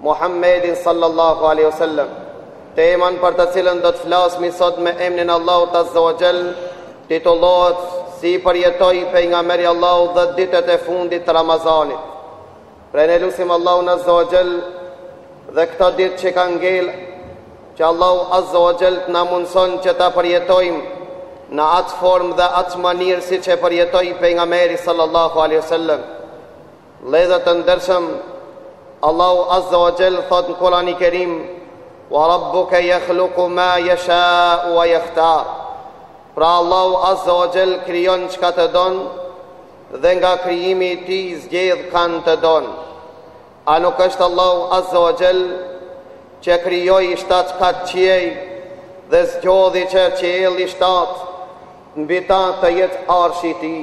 Muhammedin sallallahu alejhi o sellem. Temën për të cilën do të flasmi sot me emnin e Allahut azza wa jall titullohet si i përjetoi pejgamberi i Allahut dhetë ditët e fundit të Ramazanit. Pra ne lusim Allahun azza wa jall dhe këto ditë që kanë ngel, që Allahu azza wa jall të na mundëson që ta përjetojmë në atë formë dhe atë mënyrë siç e përjetoi pejgamberi sallallahu alaihi sallam. Vëllezër të ndershëm, Allahu Azza wa Jall thot në Kur'ani Kerim: "Wa rabbuka yakhluqu ma yasha'u wa yakhtar." Pra Allahu Azza wa Jall krijon çka të don dhe nga krijimi i tij zgjedh kan të don. A nuk është Allahu Azza wa Jall që krijoi shtat kat qiej dhe zgjodhi që qielli i shtat mbi ta të jetë arshi i tij?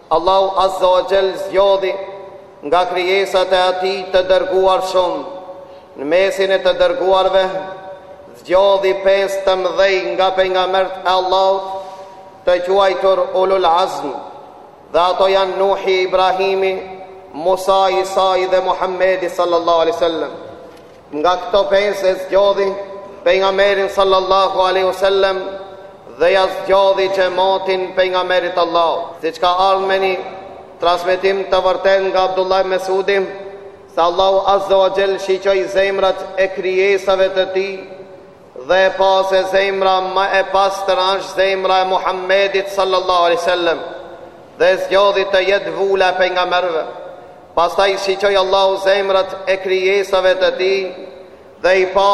Allahu Azza wa Jall zgjodhi nga krijesat e Atij të dërguar shumë, në mesin e të dërguarve zgjodhi pesë të mdhej nga pejgamberët e Allahut, të quajtur Ulul Azm, dhe ato janë Nuhi, Ibrahimi, Musa, Isai dhe Muhammedi sallallahu alaihi wasallam. Nga këto pesë e zgjodhi pejgamberin sallallahu alaihi wasallam dhe ja zgjodhi xhamatin pejgamberit të Allahut. Siç ka ardhur me ni transmetim të vërtetë nga Abdullah ibn Mesudi, se Allahu azza wa jall shiqoi zemrat e krijesave të tij Dhe e pa se zemra më e pastër është zemra e Muhammedit sallallahu alaihi wasallam dhe zgjodhi të jetë vula e pejgamberëve. Pastaj i shiqoi Allahu zemrat e krijesave të tij dhe i pa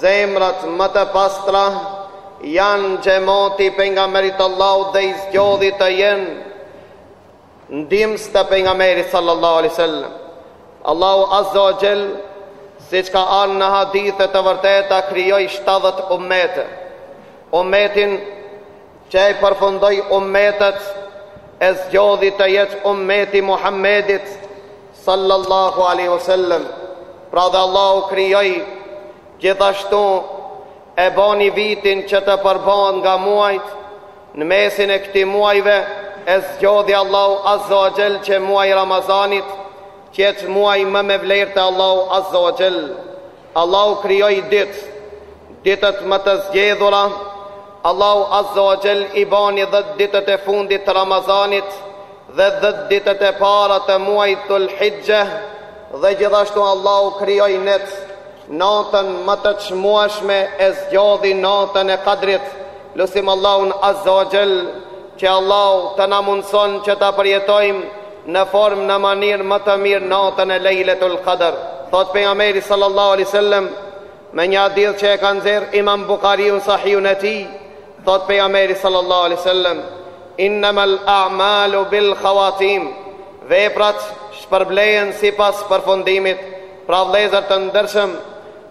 zemrat më të pastra janë xhamati i pejgamberit të Allahut dhe i zgjodhi të jenë Ndihmës të Pejgamberit sallallahu alaihi wasallam. Allahu azza wa jall, siç ka ardhur në hadithe të vërteta, krijoi 70 ummete. Ummetin që e përfundoi ummetet e zgjodhi të jetë ummeti i Muhammedit sallallahu alaihi wasallam. Pra dhe Allahu krijoi gjithashtu e boni vitin që të përbon nga muajt Në mesin e këtij muajve e zgjodhi Allahu Azza wa Jell që muaji i Ramazanit të jetë muaji më me vlerë te Allahu Azza wa Jell. Allahu krijoi ditë, ditët më të zgjedhura. Allahu Azza wa Jell i bani 10 ditët e fundit të Ramazanit dhe 10 ditët e para të muajit Dhul Hijjah dhe gjithashtu Allahu krijoi net Natën më të çmueshme e zgjodhi natën e Kadrit. Lusim Allahun Azza wa Jall që Allahu të na mundëson që ta përjetojmë në formë në mënyrë më të mirë natën e Lejletul Qadr. Thot pejgamberi sallallahu alaihi wasallam me një hadith që e ka nxjerr Imam Buhariu në sahihun e tij, thot pejgamberi sallallahu alaihi wasallam innamal a'malu bil khawatim veprat shpërblejen sipas përfundimit Pra vëllezër të ndershëm,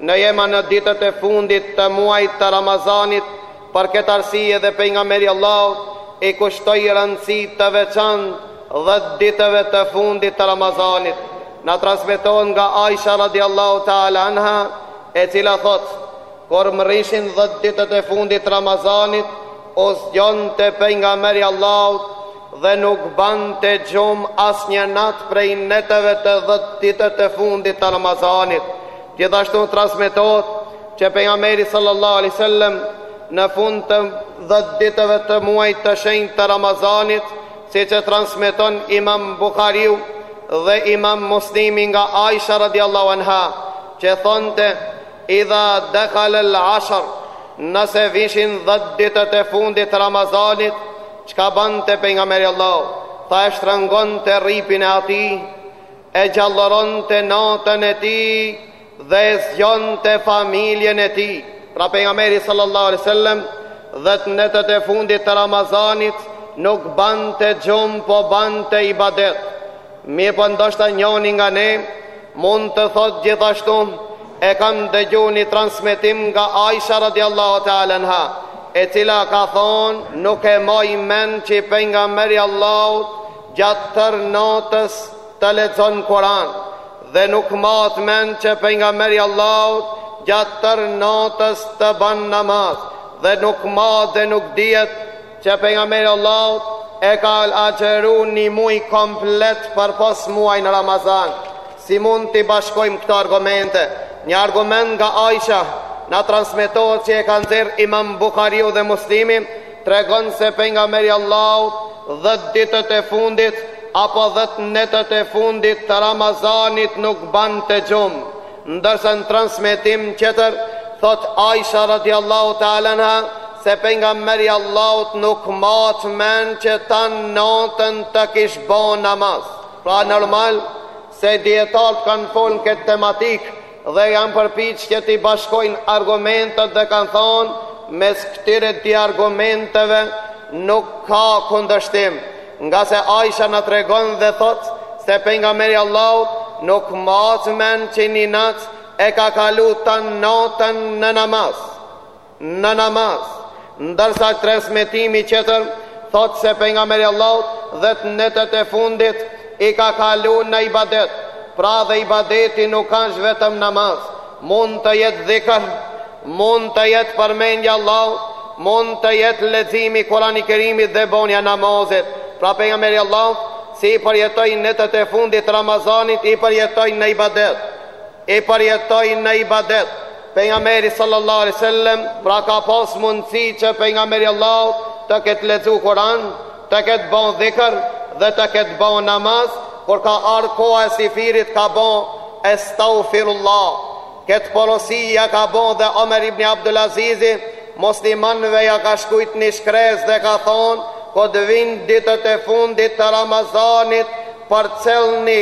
ne jena në ditët e fundit të muajit të Ramazanit, për këtë arsye edhe Pejgamberi i Allahut i kushtoi rëndësi të veçantë dhjetë ditëve të fundit të Ramazanit. Na transmetohet nga Aisha radiallahu ta'ala anha, e cila thotë, kur mrrishin dhjetë ditët e fundit të Ramazanit, U zgjonte Pejgamberi i Allahut dhe nuk bante gjumë asnjë natë prej netëve të dhjetë ditët e fundit të Ramazanit. Gjithashtu transmetohet që Pejgamberi sallallahu alaihi wasallam në fund të dhjetë ditëve të muajit të shenjtë të Ramazanit, siç e transmeton Imam Buhariu dhe Imam Muslimi nga Aisha radiallahu anha, që thonte Idha dakhala al ashr nëse vishin dhjetë ditët e fundit të Ramazanit çka bante pejgamberi i Allahut tha e shtrëngonte rripin e tij e gjallëronte natën e tij dhe e zgjonte familjen e tij pra pejgamberi sallallahu alaihi wasallam dhjetë netët e fundit të Ramazanit nuk bante gjumë po bante ibadet Mirëpo ndoshta njoni nga ne mund të thotë gjithashtu, e kam dëgju një transmetim nga Aisha radiallahu ta'ala anha, e cila ka thonë, nuk e maj mend që pejgamberi Allahut gjatë tërë natës të lexon Kur'an dhe nuk mahet mend që pejgamberi Allahut gjatë tërë natës të ban namaz dhe nuk mahet dhe nuk dihet Që pejgamberi Allahut e ka agjëru ni muj komplet përpos muajin Ramazan si mund t'i bashkojm kto argumente një argument nga Aisha na transmetohet që e ka nxjerr imam Buhariu dhe Muslimi tregon se pejgamberi Allahut dhjet ditët e fundit apo dhjet netët e fundit të Ramazanit nuk bante gjum Ndërsa në transmetim tjetër thotë Aisha radijallahu ta'ala anha se pejgamberi i Allahut nuk mahet mend që tan natën të kish bo namaz. Pra normal se dietarët kanë fol në këtë tematikë dhe janë përpiqë që t'i bashkojnë argumentet dhe kanë thonë mes këtyre dy argumenteve nuk ka kundërshtim. Nga se Aisha na tregon dhe thotë se pejgamberi i Allahut nuk mbahet men që një nat e ka kalu tan natën në namaz. Në namaz. Ndërsa transmetimi tjetër thotë se pejgamberi i Allahut dhetë netët e fundit i ka kalu në ibadet. Pra dhe ibadeti nuk është vetëm namaz. Mund të jetë dhikër, mund të jetë përmendja e Allahut, mund të jetë leximi i Kur'ani Kerimit dhe bonja e namazit. Pra pejgamberi i Allahut si i përjetoi netët e fundit të Ramazanit, i përjetoi në ibadet. I përjetoi në ibadet. Pejgamberi sallallahu alaihi wasallam pra ka pas mundësi që pejgamberi i Allahut të ketë lexu Kur'an, Të ketë ba dhikër dhe të ketë ba namaz, por ka ardhë koha e syfyrit ka ba Estagfirullah. Këtë porosi ja ka bon dhe Omer ibn Abdul Azizi, muslimanëve ja ka shkrujt një shkresë dhe ka thonë, kur t'vinë ditët e fundit të Ramazanit, përcillni,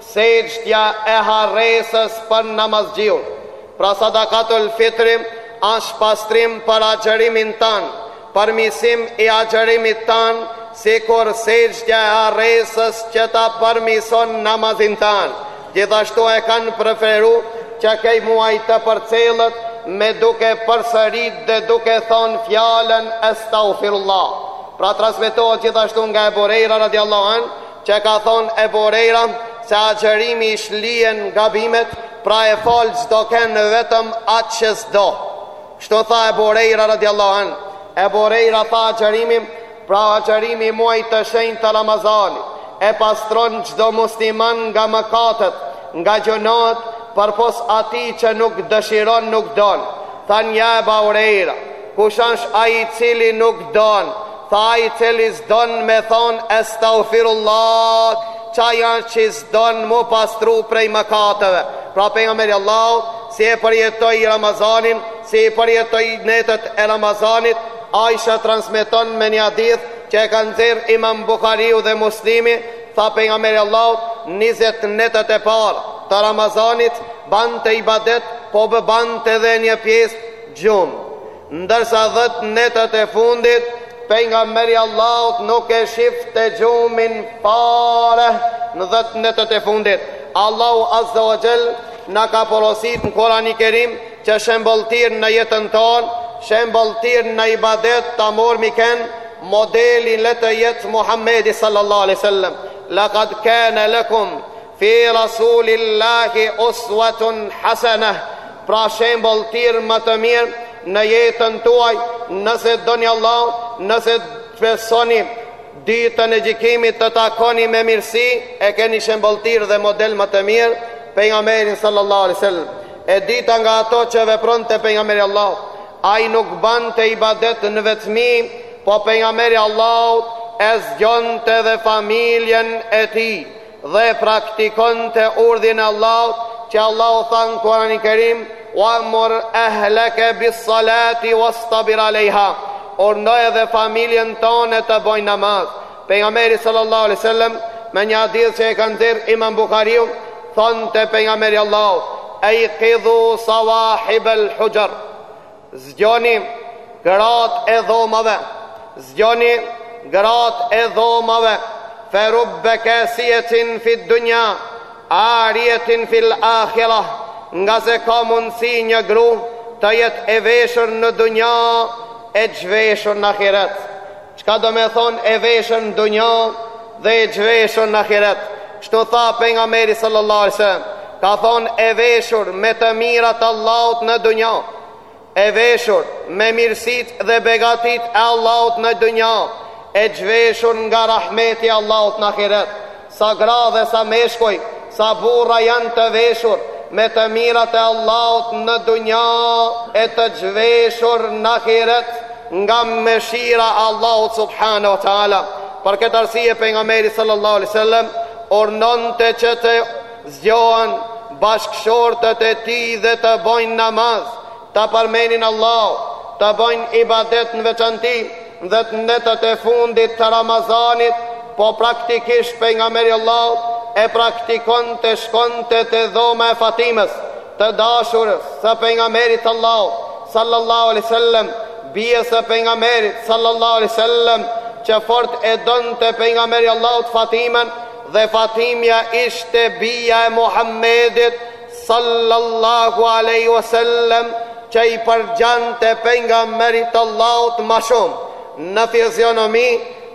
Sejdja e harresës për namazxhiun, pra sadakatul fitri, është pastrim për agjërimin tonë, përmirësim i agjërimit tonë, sikur sejdja e harresës që ta përmirëson namazin tonë. Gjithashtu e kanë preferu që ky muaj të përcillet me duke përsërit dhe duke thonë fjalën Estagfirullah. Pra transmetohet gjithashtu nga Ebu Hurejra radijallahu anhu, Që ka thonë Ebu Hurejra se agjërimi i shlyen gabimet, pra e fal çdokënd vetëm atë që s'do. Kështu tha Ebu Hurejra radijallahu anhu. Ebu Hurejra tha agjërimi, pra agjërimi i muajit të shenjtë të Ramazanit, e pastron çdo musliman nga mëkatet, nga gjynahet, përpos atij që nuk dëshiron, nuk don. Thanë ja Eba Hurejre, kush është ai i cili nuk don? Tha ai cili s'don me thonë Estagfirullah, qaj a që s'don mu pastru prej mëkateve. Pra pejgamberi i Allahut, si e përjetoi Ramazanin, si i përjetoi netët e Ramazanit, Aisha transmeton me një hadith që e ka nxjerrë imam Buhariu dhe Muslimi, tha pejgamberi i Allahut, nizet netët e para të Ramazanit, bante ibadet, po bante dhe një pjesë gjumë. Ndërsa dhjetë netët e fundit pejgamberi i Allahut nuk e shifte gjumin fare në dhjetë netët e fundit. Allahu Azza wa Jall na ka porositur në Kur'ani Kerim që shembëlltyrë në jetën tonë, shembëlltyrë në ibadet ta marrmi ken, modeli le të jetë Muhamedi sallallahu alaihi wasallam. Laqad kana lakum Fi Rasulillahi uswatun hasanah, pra shembëlltyrë më të mirë në jetën tuaj, nëse doni Allahun, nëse besoni Ditën e Gjykimit të takoni me mirësi, e keni shembëlltyrë dhe model më të mirë pejgamberin sallallahu alaihi wasallam. E dyta nga ato që vepronte pejgamberi i Allahut, ai nuk bante ibadet në vetmi, po pejgamberi i Allahut e zgjonte dhe familjen e tij. dhe e praktikonte urdhin e Allahut, që Allahu tha në Kur'anin Kerim, "Wa mur ahlaka bis-salati wastabir 'alayha." Urdhno edhe familjen tonde të bojë namaz. Pejgamberi sallallahu alaihi wasallam me nja hadith që e ka nxjerr Imam Buhariu, thonte pejgamberi i Allahut, "Ajkidhu sawahib al-hujar." Zgjoni gratë e dhomave, zgjoni gratë e dhomave, fe rubbe kesietin fit dunja, arietin fil akhira, ngase ka mundësi një gru të jetë e veshur në dunja, e xhveshur në ahiret. Çka domethonë e veshur në dunja dhe e xhveshur në ahiret? Kështu tha Pejgamberi sallallahu alejhi ve sellem, ka thonë e veshur me të mirat t'Allahut në dunja, e veshur me mirësitë dhe begatitë e Allahut në dunja, e xhveshur nga rahmeti i Allahut në ahiret. Sa gra dhe sa meshkuj, sa burra janë të veshur me të mirat e Allahut në dunja e të xhveshur në ahiret nga mëshira e Allahut subhanahu wa taala. Për këtë arsye pejgamberi sallallahu alaihi wasallam urdhnonte që të zgjohen bashkëshortët e tij dhe të bojnë namaz. ta përmendin Allahun, të bojnë ibadet në veçanti dhjetë netët e fundit të Ramazanit, po praktikisht pejgamberi i Allahut e praktikonte, shkonte te dhoma e Fatimës, të dashurës së pejgamberit të Allahut sallallahu alaihi wasallam, bijës së pejgamberit sallallahu alaihi wasallam, që fort e donte pejgamberi i Allahut Fatimën dhe Fatimja ishte bija e Muhammedit Sallallahu alejhi wa sellem që i përgjante pejgamberit të Allahut ma shumë në fizionomi,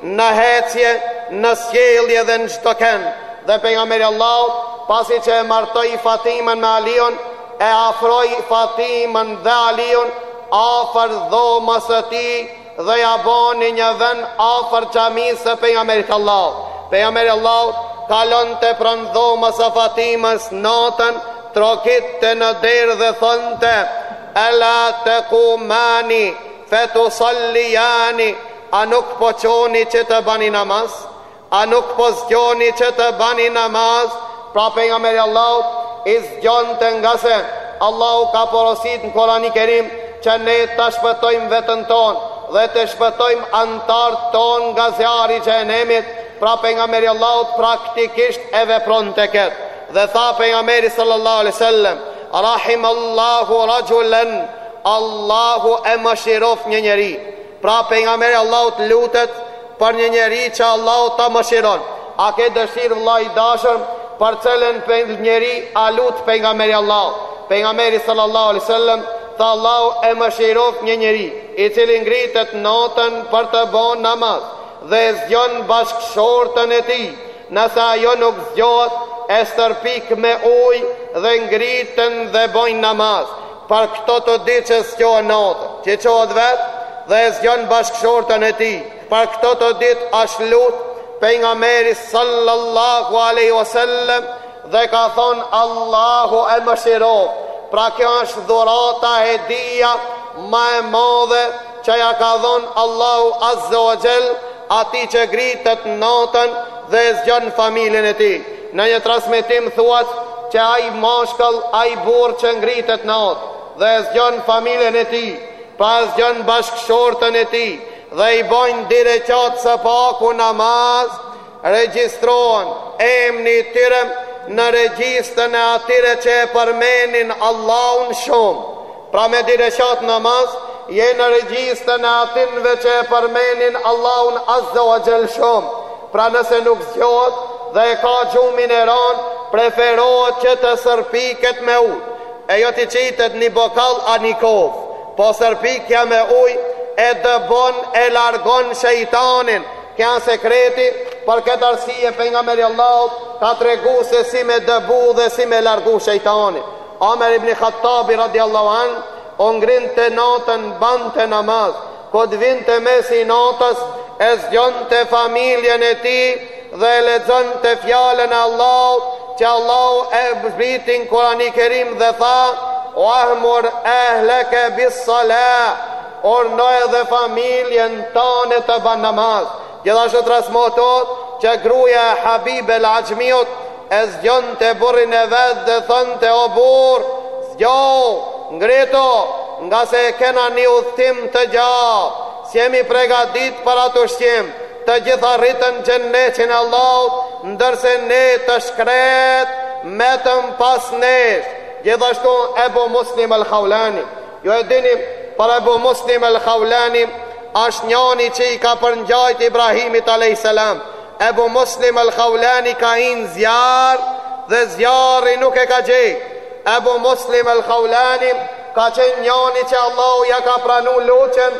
në hecje, në sjellje dhe në çdo sen. Dhe pejgamberi i Allahut, pasi që e martoi Fatimën me Aliun, e afroi Fatimën dhe Aliun afër dhomës së tij Dhe ia boni një vend afër xhamisë së Pejgamberit t'Allahut. Pejgamberi i Allahut kalonte pranë dhomës së Fatimës natën, trokitte në derë dhe thonte: "Ela taqumani fatusalliyani" A nuk po çoni që të bani namaz? A nuk po zgjoni që të bani namaz? Pra pejgamberi i Allahut i zgjonte ngase Allahu ka porositë në Kur'anin e Kerim që ne ta shpëtojmë veten tonë dhe të shpëtojmë anëtarët tonë nga zjarri i xhenemit, pra pejgamberi i Allahut praktikisht e vepronte këtë. Dhe tha pejgamberi sallallahu alaihi wasallam, rahimallahu rajulan Allahu e mëshirof një njeri Pra pejgamberi i Allahut lutet për një njeri që Allahu ta mëshiron. A ke dëshirë vëlla i dashur për cilin njeri a lut pejgamberi Allahut? Pejgamberi sallallahu alaihi wasallam tha Allahu e mëshiroft një njeri i cili ngritet natën për të bon namaz dhe e zgjon bashkëshorten e tij. Nëse ajo nuk zgjohet, e stërpik me ujë dhe ngriten dhe bojnë namaz. Për këta të dy që zgjohen natën, që çohet vet dhe e zgjon bashkëshorten e tij. Për këta të dytë është lut Pejgamberi sallallahu alaihi wasallam dhe ka thon Allahu e mëshiroft. Pra kjo është dhurata hedija ma e madhe që ja ka dhon Allahu azza wa jall atij që ngritet natën dhe e zgjon familjen e tij. Në një transmetim thuhet që ai mashkull, ai burrë që ngritet natën dhe e zgjon familjen e tij, pra e zgjon bashkëshorten e tij dhe i bojnë dy reqate së paku namaz, regjistrohet emni i tyre në regjistrin e atyre që e përmenin Allahun shumë. Pra me dy reqate namaz je në regjistrin e atynve që e përmenin Allahun azze ue xhel shumë. Pra nëse nuk zgjohet dhe e ka gjumin e ranë, preferohet që të stërpiket me ujë. E jo t'i qitet një bokal a një kovë. Po stërpikja me ujë e dëbon e largon shejtanin. Ky ashtë sekreti, për këtë arsye pejgamberi i Allahut ka tregu se si me dëbu dhe si me largu shejtanin. Omer ibn Khattabi radijallahu anhu u ngrinte natën bante namaz, kur të vinte mesi i natës e zgjonte familjen e tij dhe e lexonte fjalën e Allahut, që Allahu e zbriti n'Kurani Kerim dhe tha: "Wa'mur ahlaka bis-salah" Urdhnoje edhe familjen tane të ban namaz Gjithashtu transmetohet që gruaja e Habib el Axhmiut e zgjonte burrin e vet dhe thonte o burr, zgjohu, ngritu, ngase e kena një udhëtim të gjatë, s'jemi pregaditë për atë ushqim, të gjithë arritën xhenetin e Allahut, ndërsa ne të shkretë metëm pas nesh. Gjithashtu Ebu Muslim el Khaulani Jo e dini, por Ebu Muslim el Khaulani, është njani që i ka përngjajt Ibrahimit a.s. Ebu Muslim el Khaulani ka hi n'zjarr dhe zjarri nuk e ka djeg. Ebu Muslim el Khaulani ka qenë njani që Allahu ja ka pranu lutjen,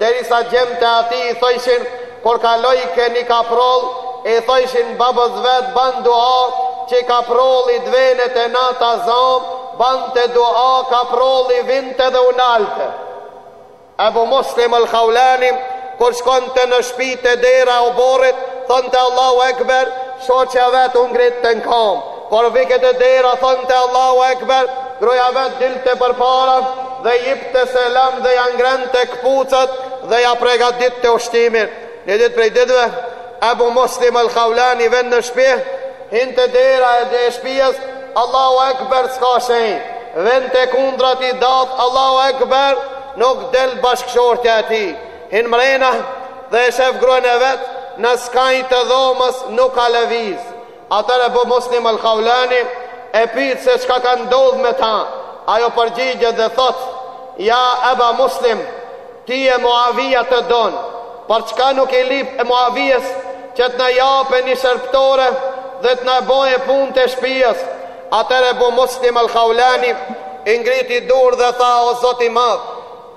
derisa djemtë e atij i thojshin, Kur kalojke ni kaproll i thojshin babës vet ban dua qe kaprolli të vjen te na ta zam bante dua kaprolli vinte dhe u nalte Ebu Muslim el Khaulani kur shkonte në shpi te dera e oborrit thonte Allahu Ekber shoqja vet u ngritte në kam Kur vike te dera thonte Allahu Ekber, gruaja vet dilte përpara dhe i jipte selam dhe ia ngrente këpucët dhe ia pregatitte ushqimin. Një ditë prej ditëve, Ebu Muslim al-Khawlani vjen në shpi, hin te dera e shpijes, Allahu Ekber s'ka shenjë. Vjen te kundrat, i thotë Allahu Ekber, nuk del bashkëshortja e tij. Hin mrena dhe e shef gruan e vet në skaj të dhomës nuk ka lëviz. Atëherë Ebu Muslim al-Khawlani e pyet se çka ka ndodh me ta. Ajo përgjigjet dhe thotë: "Ja Eba Muslim, ty Muavija të don, për çka nuk i lip Muavijes që të na jape një shërbëtore dhe të na bëjë punët e shpijës?" Atëherë Ebu Muslim al-Khawlani i ngriti durt dhe tha: "O Zot i Madh!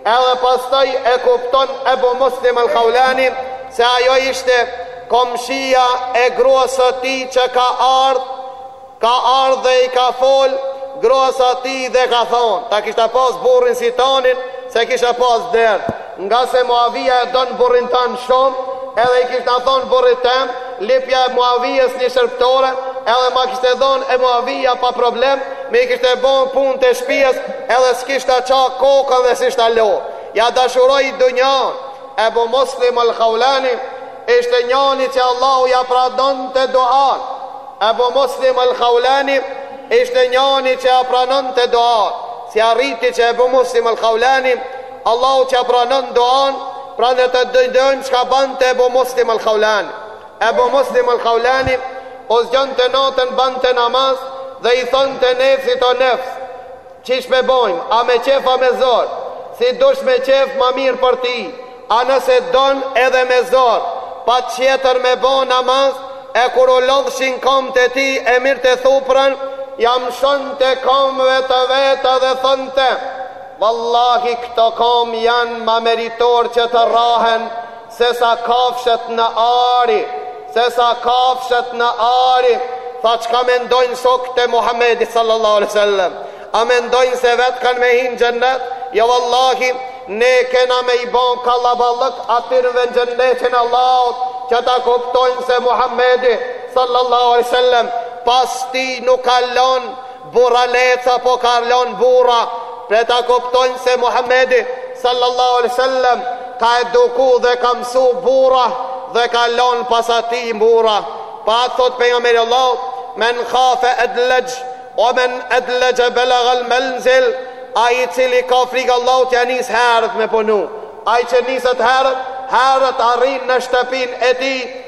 Edhe pastaj e kupton Ebu Muslim al-Kaulani se ajo ishte komshia e gruas së tij që ka ardh, ka ardh dhe i ka fol gruas së tij dhe ka thonë, ta kishta pas burrin si tonin, s'e kisha pas dert. Ngase Muavija e don burrin tan shumë, edhe i kishta thonë burrit tem, lipja Muavijes një shërbëtore, edhe ma kishte dhonë Muavija pa problem, M'i kishte bon punët e shpijes edhe s'kishta ça kokën dhe s'ishta lodh. Ja dashuroi dynjan, Ebu Muslim al Khaulani, ishte njani që Allahu ja pranonte duan. Ebu Muslim al Khaulani, ishte njani që ja pranonte duan. Si arriti që Ebu Muslim al Khaulani, Allahu t'ja pranon duan, prandaj të dëgjojmë çka bante Ebu Muslim al Khaulani. Ebu Muslim al-Kaulani, u zgjonte natën bante namaz dhe i thonte nefsit o nefs, qysh me bojmë, a me qef a me zor, si dush me qef ma mirë për ty, a nëse don edhe me zor, patjetër me bo namaz, e kur u lodhshin komët e tij e mirrte thuprën, ja mshonte komëve të veta dhe thonte, vallahi këto komë janë ma meritore që të rrahen, Se sa kafshët në ari, se sa kafshët në ari, tha çka mendojnë shokët e Muhammedit sallallahu alaihi wasallam. A mendojnë se vetë kanë me hi në xhennet? Jo vallahi, ne kena me i bo kallaballëk atyre në xhennetin e Allahut, që ta kuptojnë se Muhammedi sallallahu alaihi wasallam pas tij nuk ka lon Burra leca po ka lon burra Pra ta kuptojnë se Muhammedi Sallallahu alai sallam Ka eduku dhe ka mësu burra Dhe ka lon pas tij burra Pra thot pejgamberi Allahut Men khafe edlexh ve men edlexhe belegal menzil Ai i cili ka frikë Allahun t'ja nis herët me punu Ai që niset herët Herët arrin në shtëpinë e tij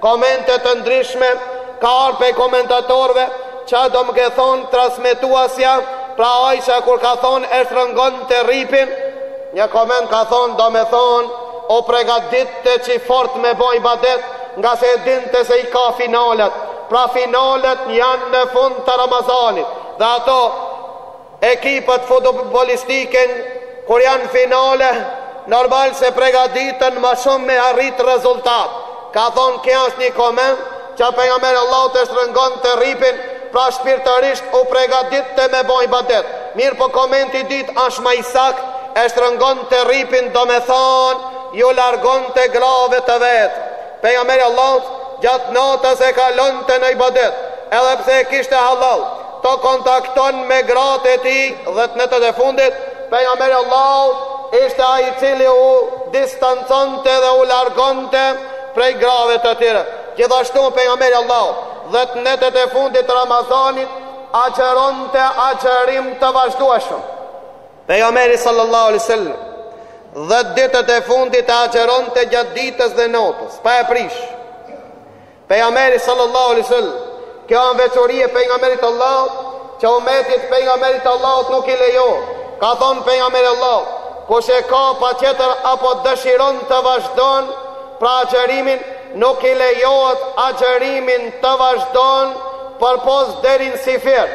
Komente të ndryshme ka ardh prej komentatorëve, ça do me thonë transmetuesja, pra Aishja kur ka thonë e shtrëngonte rripin, Një koment ka thonë do me thonë u pregatitte që fort me bo ibadet Ngase e dinte se i ka finalet Pra finalet janë në fund të Ramazanit Dhe ato Ekipat futbollistike kur janë finale normal se pregaditen ma shumë me arrit rezultat. Ka thonë ky është një koment që pejgamberi Allahut e shtrëngonte rripin pra shpirtërisht u pregaditte me bo ibadet. Mirëpo komenti i dytë është ma i saktë e shtrëngonte rripin do me thonë ju largonte grave të vet. Pejgamberi i Allahut gjatë natës e kalonte në ibadet, edhe pse e kishte hallall të kontakton me gratë e tij dhjetë netët e fundit, pejgamberi i Allahut ishte ai i cili u distanconte dhe u largonte prej grave të tija. Gjithashtu pejgamberi i Allahut dhjetë netët e fundit të Ramazanit agjëronte agjërim të vazhdueshëm. Pejgamberi sallallahu alaihi wasallam dhjetë ditët e fundit e agjeronte gjatë ditës dhe natës, pa e prish. Pejgamberi sallallahu alaihi wasallam, kjo është veçori e pejgamberit të Allahut, që umetit të pejgamberit të Allahut nuk i lejo. Ka thonë pejgamberi Allahut, kush e ka patjetër apo dëshiron të vazhdon Pra agjerimin nuk i lejohet agjerimin të vazhdon përpos deri në syfyr.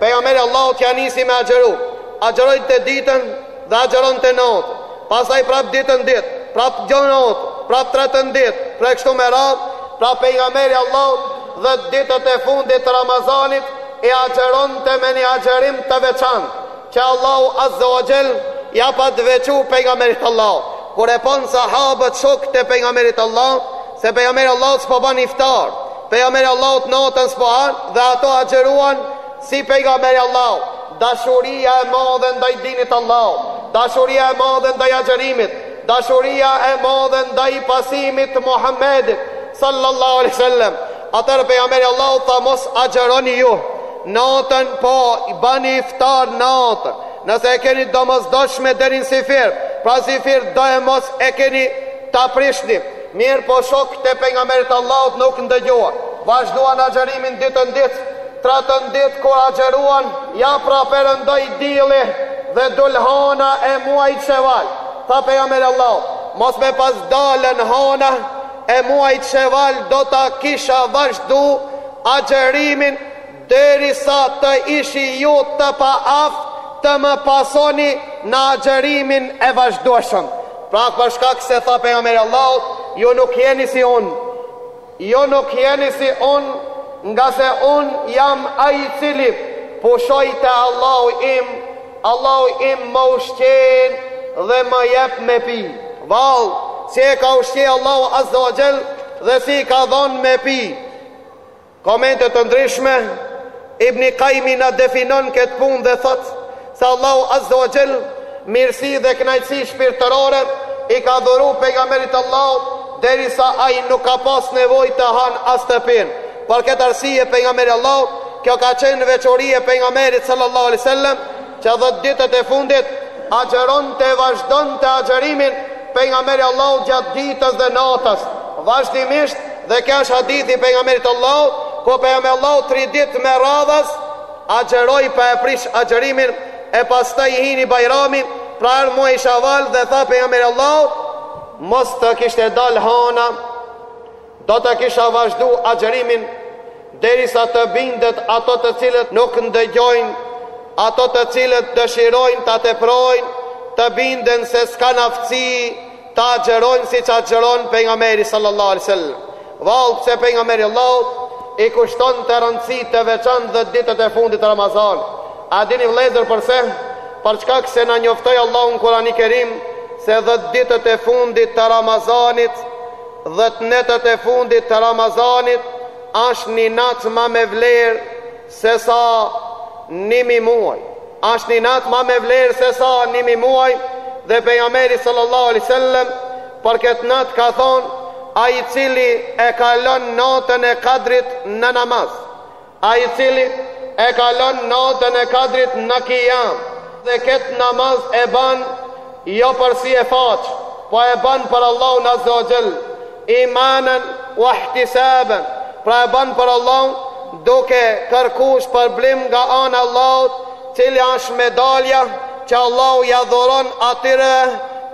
Pejgamberi Allahut ja nisi me agjeru. Agjeronte ditën dhe agjeronte natën. Pastaj prap dytën ditë, prap gjo natë, prap tretën ditë, pra e kështu me radhë, pra pejgamberi Allahut dhjetë ditët e fundit të Ramazanit i agjeronte me një agjerim të veçantë. Që Allahu Azza wa Jall ja pat veçu pejgamberit Allahut, kur e pan sahabët shokët e pejgamberit Allahut, se pejgamberi Allahut s'po ban iftar, pejgamberi Allahut natën s'po han, dhe ato agjeruan si pejgamberi Allahut, dashuria e madhe ndaj dinit Allahut, dashuria e madhe ndaj agjerimit, dashuria e madhe ndaj pasimit të Muhammedit, sallallahu alaihi sallam, Atëherë Pejgamberi i Allahut tha mos agjëroni ju natën, po bani iftar natën. Nëse e keni domosdoshme deri në syfyr, pra syfyr doemos e keni ta prishni. Mirëpo shokët e pejgamberit të Allahut nuk ndëgjuan. Vazhduan agjerimin dytën ditë, tretën ditë kur agjëruan, ja pra perëndoi dielli dhe dul hana e muajit Sheval. Tha pejgamberi Allahut, mos me pas dalë hana e muajit Sheval do ta kisha vazhdu agjerimin derisa të ishit ju të paaftë të më pasoni në agjerimin e vazhdueshëm pra për shkak se tha pejgamberi Allahut ju nuk jeni si unë ju nuk jeni si unë ngase unë jam ai i cili pushoj te Allahu im Allahu im më ushqen dhe më jep me pi. Vallë, si e ka ushqe Allahu Azza wa Jall dhe si i ka dhënë me pi. Komente të ndryshme Ibni Qayyim na definon këtë punë dhe thotë se Allahu Azza wa Jall mirësi dhe kënaqësi shpirtërore i ka dhuru pejgamberit Allahut derisa ai nuk ka pas nevojë të hanë as të pinë. Për këtë arsye pejgamberi Allahut, kjo ka qenë veçori e pejgamberit sallallahu alaihi wasallam, që dhjetë ditët e fundit agjëronte vazhdonte agjërimin pejgamberi Allahut gjatë ditës dhe natës, vazhdimisht dhe kjo është hadithi i pejgamberit Allahut, ku pejgamberi Allahut tri ditë me radhë agjëroi pa e prish agjërimin e pastaj hini Bajrami, pra erdhi muaji Sheval dhe tha pejgamberi Allahut, mos të kishte dalë hana Do ta kisha vazhdu agjërimin derisa të bindet ato të cilët nuk ndëgjojnë, ato të cilët dëshirojnë ta teprojnë, të binden se s'kanë aftësi të agjërojnë siç agjëron pejgamberi sallallahu alaihi wasallam. Vallë pse pejgamberi Allahut i kushtonte rëndësi të veçantë dhjetë ditët e fundit të Ramazanit. A dini vëllezër përse? Për shkak se na njoftoi Allahu në Kurani Kerim se dhjetë ditët e fundit të Ramazanit Dhjetë netët e fundit të Ramazanit asht ni nat ma me vler se sa ni mi muaj asht ni nat ma me vler se sa ni mi muaj dhe pejgamberi sallallahu alejhi sellem për kët nat ka thon ai cili e kalon natën e kadrit në namaz Ai i cili e kalon natën e Kadrit në kijam dhe këtë namaz e bën jo për sy e faqe, po e bën për Allahun Azze ue Xhel, imanen ue ihtisaben, pra e bën për Allahun duke kërku shpërblim nga ana e Allahut, cila është medalja që Allahu ia dhuron atyre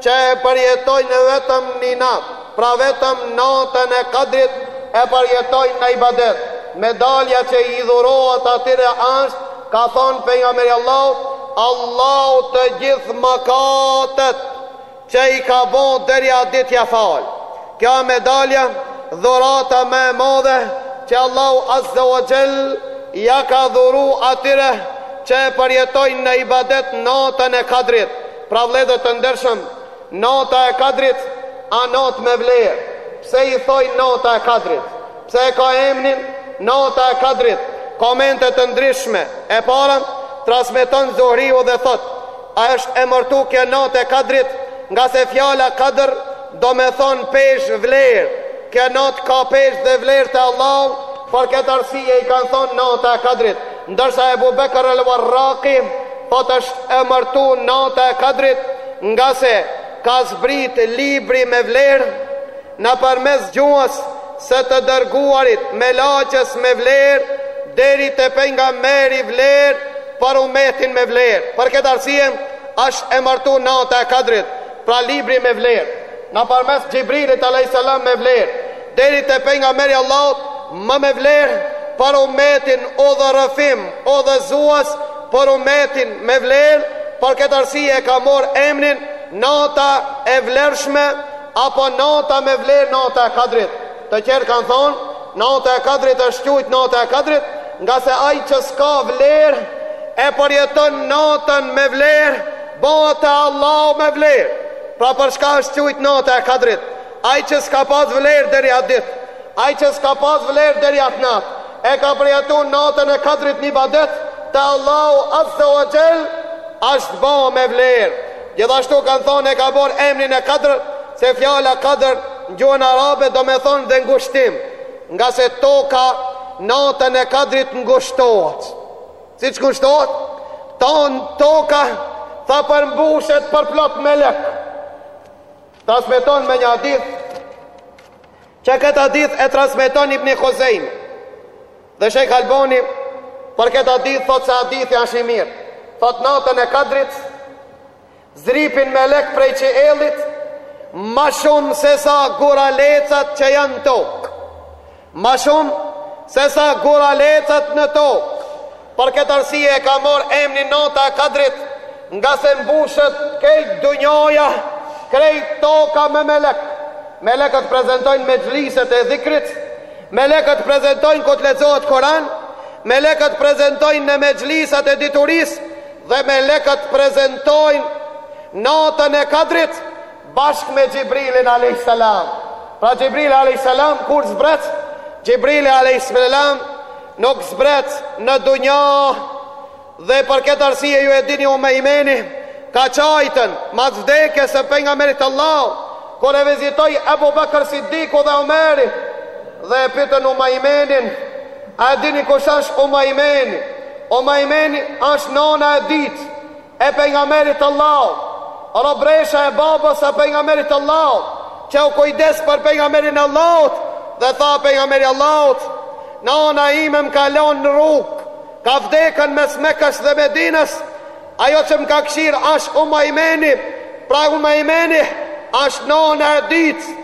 që e përjetojnë vetëm një natë. Pra vetëm Natën e Kadrit e përjetojnë në ibadet. Medalja që i dhurohet atyre asht, ka thonë Pejgamberi i Allahut, Allahu të gjithë mëkatet që i ka bo deri atë ditë ja fal. Kjo është medalja, dhurata më e madhe që Allahu Azze ue Xhel ja ka dhuru atyre që e përjetojnë në ibadet Natën e Kadrit. Pra vëllezër të ndershëm, Nata e Kadrit a natë me vlerë? Pse i thojnë Nata e Kadrit? Pse e ka emnin Nata e Kadrit? Komente të ndryshme. E para, transmeton Zuhriu dhe thotë, A është emërtu kjo Natë e Kadrit ngase fjala Kadr do me thonë peshë, vlerë. Kjo natë ka peshë dhe vlerë te Allahu, për këtë arsye i kanë thonë Nata e Kadrit. Ndërsa Ebu Bekr el-Uerraki thotë është emërtu Nata e Kadrit ngase ka zbrit libri me vlerë nëpërmes gjuhës së të dërguarit melaqes me vlerë deri te pejgamberi vlerë për umetin me vlerë për këtë arsye është emërtu Nata e Kadrit pra libri me vlerë nëpërmes Xhibrilit alejsalam me vlerë Deri te pejgamberi i Allahut më me vlerë për umetin edhe rrëfim edhe zuas për umetin me vlerë për këtë arsye e ka mor emrin nata e vlershme apo nata me vlerë nata e kadrit të tjerë kanë thonë nata e kadrit është qujtë nata e kadrit ngase ai që s'ka vlerë e përjeton natën me vlerë bahet te Allahu me vlerë pra për çka është qujtë nata e kadrit Ai që s'ka pas vlerë deri atë ditë, ai që s'ka pas vlerë deri atë natë, e ka përjetu natën e Kadrit n'ibadet te Allahu Azze ue Xhel, asht ba me vlerë. Gjithashtu kanë thonë e ka morë emrin e Kadr, se fjala Kadr n'gjuhën arabe do me thonë dhe ngushtim, ngase toka natën e Kadrit ngushtohet. Si ngushtohet? Tanë toka tha përmbushet përplot melek. Transmeton me një hadith që këtë hadith e transmeton Ibn Huzejme. Dhe Shejh Albani për këtë hadith thotë se hadithi është i mirë. Thot natën e Kadrit zripin melek prej qiellit ma shumë sesa guralecat që janë tokë. Ma shumë se sa guralecët në tokë. Për këtë arsye e ka mor emnin nata e kadrit, nga se mbushet krejt dunjaja, krejt toka me melek. Melekët prezentojnë mexhliset e dhikrit, melekët prezentojnë kur të lexohet Koran, melekët prezentojnë në mexhlisat e diturisë dhe melekët prezentojnë natën e kadrit, bashkë me Xhibrilin alejhis selam. Pra Xhibrili alejhis selam kur zbret, Xhibrili alejhis selam nuk zbret në dunja dhe për këtë arsye ju e dini Umaimeni ka qajtën mas vdekjes së pejgamberit Allahut kur e vizitoi Abu Bakr Siddiku dhe Omeri dhe e pyetën Umaimenin, a e dini kush është Umaimeni Umaimeni është nona e dytë e Pejgamberit të Allahut, robresha e babës së Pejgamberit të Allahut, që u kujdes për Pejgamberin e Allahut dhe tha Pejgamberi i Allahut, Nana ime më ka lënë në rrugë, ka vdekën mes Mekës dhe Medinës, ajo që më ka kshyrë është Umaymeni, pra Umaymeni është nana e dytë.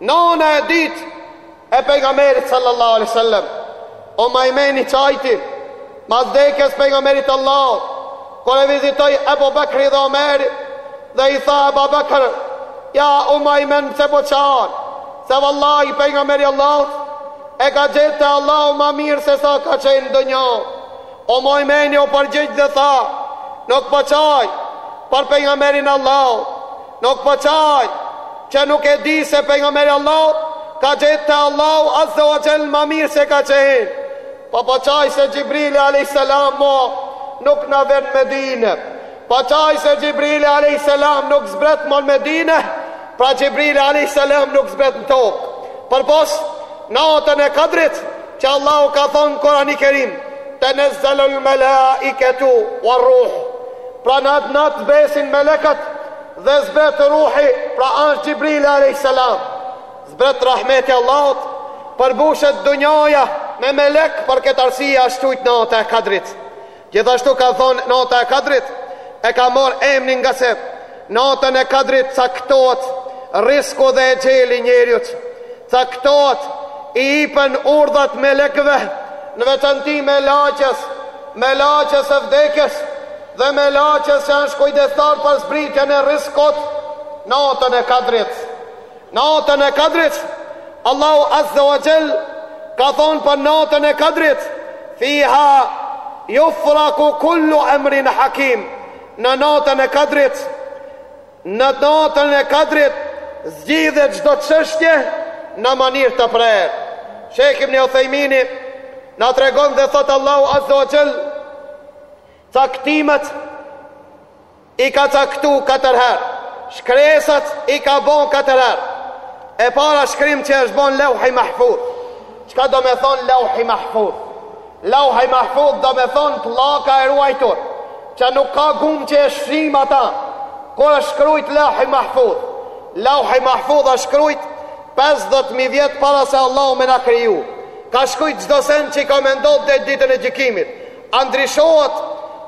Nëna e dytë e pejgamberit sallallahu alaihi wasallam, Umajmeni çajti, mas vdekjes pejgamberit të Allahut, kur e vizitoi Abu Bakri dhe Omeri dhe i tha Abu Bakr, ja Umajmen pse po çan, se vallahi pejgamberi Allahut e ka gjetë te Allahu ma mirë se sa ka qenë në dunja. Umajmeni u përgjigj dhe tha, nuk po çaj për pejgamberin e Allahut. Nuk po qaj, që nuk e di se Pejgamberi Allahut ka gjet te Allahu Azze wa Xhel ma mir se ka qen, po po qaj se Xhibrili Alejhis Selam mo nuk na vjen në Medine, po qaj se Xhibrili Alejhis Selam nuk zbret mo në Medine, pra Xhibrili Alejhis Selam nuk zbret në tok. Përpos natën e Kadrit, që Allahu ka thënë Kurani Kerim, "Tanazzalul malaikatu war-ruh". Pra në atë natë zbresin melekët dhe zbret Ruhi, pra Anxh Xhibrili alejhi selam. Zbret rahmeti i Allahut, përmbushet dunjaja me melekë për këtë arsye është quajt nata e Kadrit. Gjithashtu ka thonë nata e kadrit e ka marë emnin nga se natën e kadrit caktohet risku dhe exheli njeriut, caktohet i ipen urdhat melekëve, në veçanti melaqes, melaqes e vdekjes dhe melaqes që është kujdestar për zbritjen e riskut natën e kadrit. Natën e Kadrit, Allahu Azze we Xhel ka thonë për Natën e Kadrit, Fiha jufraku kullu emrin hakim. Në Natën e Kadrit, në Natën e Kadrit zgjidhet çdo çështje në mënyrë të prerë. Shejh Ibn Uthejmini na tregon dhe thot Allahu Azze we Xhel caktimet I ka caktu katër herë. Shkresat i ka bon katër herë. E para shkrim që është bon lauhi mahfudh. Çka domethonë lauhi mahfudh? Lauhi mahfudh domethonë pllaka e ruajtur. Që nuk ka gomë që e shfrin ata. Kur është shkrujt lauhi mahfudh? Lauhi mahfudh është shkrujt 50.000 vjet para se Allahu me na kriju. Ka shkrujt çdo sen që ka me ndodh deri ditën e gjykimit. A ndryshohet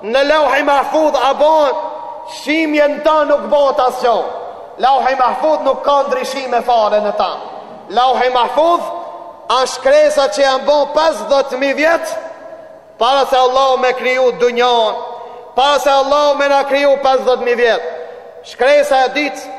në lauhi mahfudh a bon fshimje në ta nuk bohet asgjo Lauhi mahfudh nuk ka ndryshime fare në ta Lauhi mahfudh a shkresa që janë bon 50.000 vjet Para se Allahu me kriju dunjan Para se Allahu me na kriju 50.000 vjet Shkresa e dytë